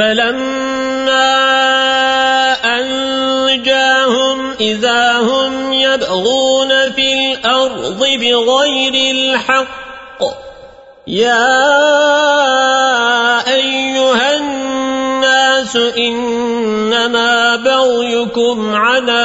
فلما أنجاهم إذا هم يبغون في الأرض بغير الحق يا أيها الناس إنما بغيكم على